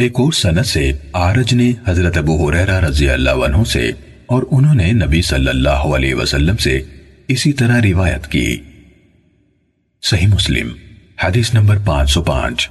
ایک اور سنت سے آرج نے حضرت ابو حریرہ رضی اللہ عنہ سے اور انہوں نے نبی صلی اللہ علیہ وسلم سے اسی طرح روایت کی۔ صحیح مسلم، حدیث نمبر پانچ سو پانچ۔